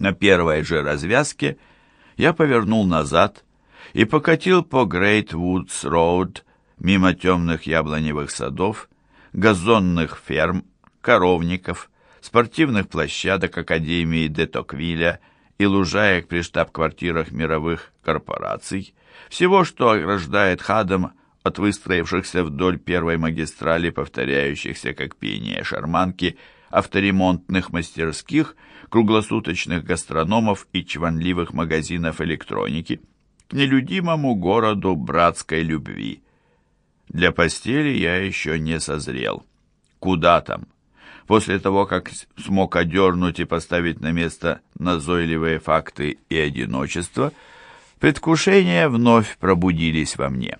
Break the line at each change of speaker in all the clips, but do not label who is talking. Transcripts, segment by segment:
На первой же развязке я повернул назад и покатил по Грейт Вудс Роуд мимо темных яблоневых садов, газонных ферм, коровников, спортивных площадок Академии де Токвиля и лужаек при штаб-квартирах мировых корпораций, всего, что ограждает Хадам от выстроившихся вдоль первой магистрали, повторяющихся как пение шарманки, авторемонтных мастерских, круглосуточных гастрономов и чванливых магазинов электроники, к нелюдимому городу братской любви. Для постели я еще не созрел. Куда там? После того, как смог одернуть и поставить на место назойливые факты и одиночество, предвкушения вновь пробудились во мне.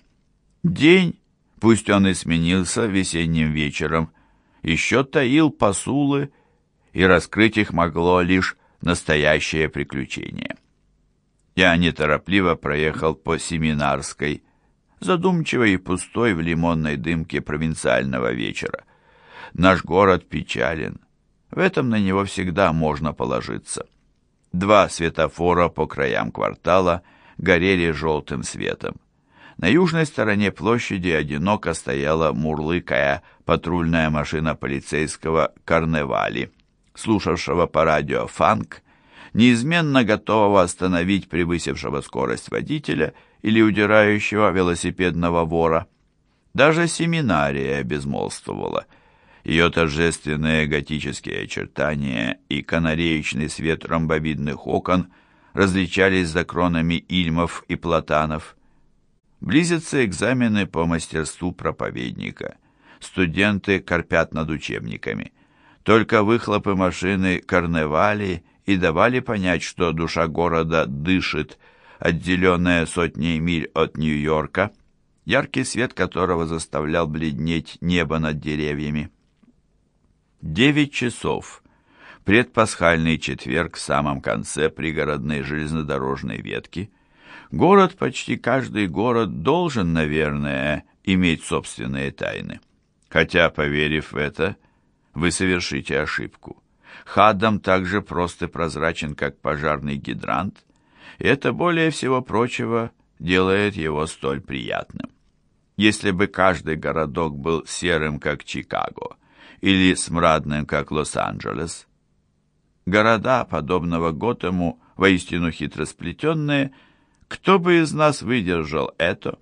День, пусть он и сменился весенним вечером, еще таил посулы, и раскрыть их могло лишь настоящее приключение. Я неторопливо проехал по Семинарской, задумчивой и пустой в лимонной дымке провинциального вечера. Наш город печален. В этом на него всегда можно положиться. Два светофора по краям квартала горели желтым светом. На южной стороне площади одиноко стояла мурлыкая патрульная машина полицейского «Карневали», слушавшего по радио фанк, неизменно готового остановить превысившего скорость водителя или удирающего велосипедного вора. Даже семинария безмолвствовала. Ее торжественные готические очертания и канареечный свет ромбовидных окон различались за кронами ильмов и платанов. Близятся экзамены по мастерству проповедника. Студенты корпят над учебниками. Только выхлопы машины карневали и давали понять, что душа города дышит, отделенная сотней миль от Нью-Йорка, яркий свет которого заставлял бледнеть небо над деревьями. Девять часов. Предпасхальный четверг в самом конце пригородной железнодорожной ветки – Город, почти каждый город должен, наверное, иметь собственные тайны. Хотя, поверив в это, вы совершите ошибку. Хаддам так же прост и прозрачен, как пожарный гидрант, и это, более всего прочего, делает его столь приятным. Если бы каждый городок был серым, как Чикаго, или смрадным, как Лос-Анджелес, города, подобного Готэму, воистину хитросплетенные – кто бы из нас выдержал это?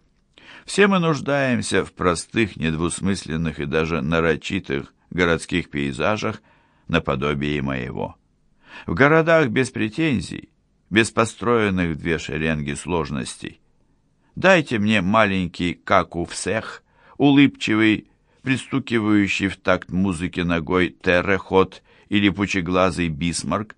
Все мы нуждаемся в простых, недвусмысленных и даже нарочитых городских пейзажах наподобие моего. В городах без претензий, без построенных в две шеренги сложностей. Дайте мне маленький, как у всех, улыбчивый, пристукивающий в такт музыки ногой террехот или пучеглазый бисмарк,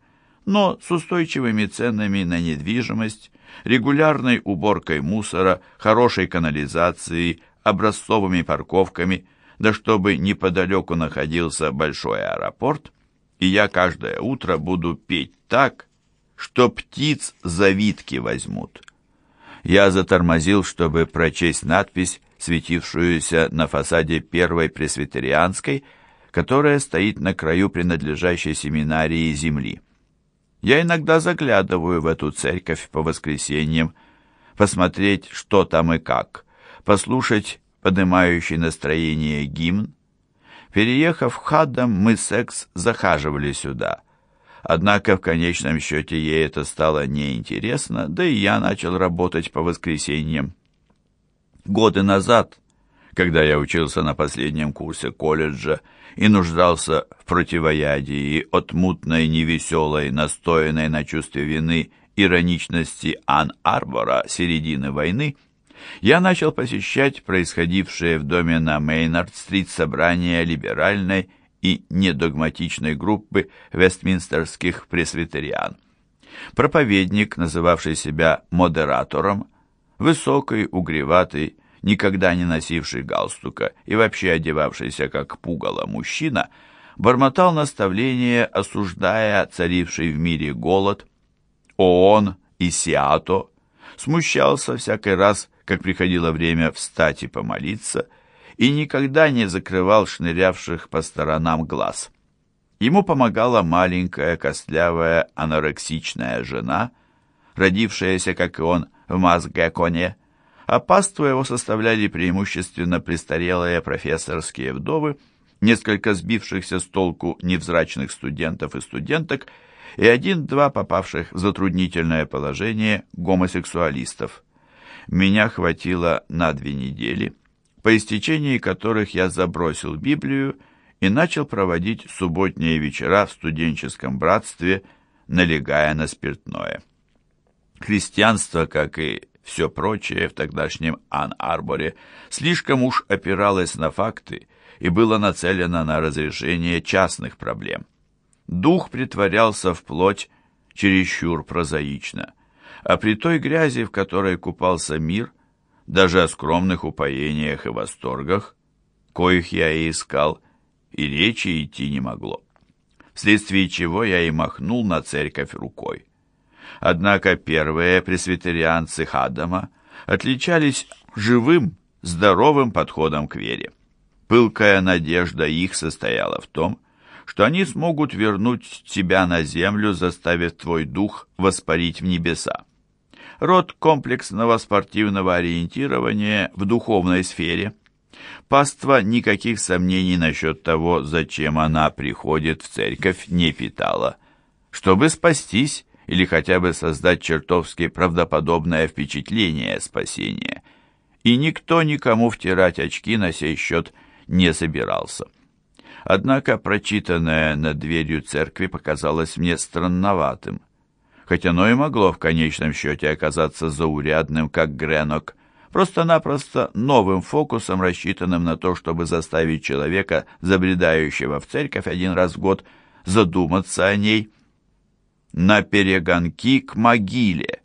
но с устойчивыми ценами на недвижимость, регулярной уборкой мусора, хорошей канализацией, образцовыми парковками, да чтобы неподалеку находился большой аэропорт, и я каждое утро буду петь так, что птиц завитки возьмут. Я затормозил, чтобы прочесть надпись, светившуюся на фасаде первой пресвитерианской, которая стоит на краю принадлежащей семинарии земли. Я иногда заглядываю в эту церковь по воскресеньям, посмотреть, что там и как, послушать поднимающий настроение гимн. Переехав в Хаддам, мы с Экс захаживали сюда. Однако в конечном счете ей это стало неинтересно, да и я начал работать по воскресеньям. Годы назад, когда я учился на последнем курсе колледжа, и нуждался в противоядии от мутной, невеселой, настоянной на чувстве вины ироничности Ан-Арбора середины войны, я начал посещать происходившие в доме на Мейнард-стрит собрания либеральной и недогматичной группы вестминстерских пресвитериан. Проповедник, называвший себя модератором, высокий, угреватый, никогда не носивший галстука и вообще одевавшийся как пугало мужчина, бормотал наставления, осуждая царивший в мире голод. ООН и Сиато смущался всякий раз, как приходило время встать и помолиться, и никогда не закрывал шнырявших по сторонам глаз. Ему помогала маленькая, костлявая, анорексичная жена, родившаяся, как и он, в Мазгэконе, а паству его составляли преимущественно престарелые профессорские вдовы, несколько сбившихся с толку невзрачных студентов и студенток и один-два попавших в затруднительное положение гомосексуалистов. Меня хватило на две недели, по истечении которых я забросил Библию и начал проводить субботние вечера в студенческом братстве, налегая на спиртное. Христианство, как и все прочее в тогдашнем Ан-Арборе, слишком уж опиралось на факты и было нацелено на разрешение частных проблем. Дух притворялся в плоть чересчур прозаично, а при той грязи, в которой купался мир, даже о скромных упоениях и восторгах, коих я и искал, и речи идти не могло, вследствие чего я и махнул на церковь рукой. Однако первые пресвитерианцы Хадама отличались живым, здоровым подходом к вере. Пылкая надежда их состояла в том, что они смогут вернуть тебя на землю, заставив твой дух воспарить в небеса. Род комплексного спортивного ориентирования в духовной сфере. Паства никаких сомнений насчет того, зачем она приходит в церковь, не питала. Чтобы спастись или хотя бы создать чертовски правдоподобное впечатление спасения. И никто никому втирать очки на сей счет не собирался. Однако прочитанное над дверью церкви показалось мне странноватым, хоть оно и могло в конечном счете оказаться заурядным, как Гренок, просто-напросто новым фокусом, рассчитанным на то, чтобы заставить человека, забредающего в церковь один раз в год, задуматься о ней. На перегонки к могиле.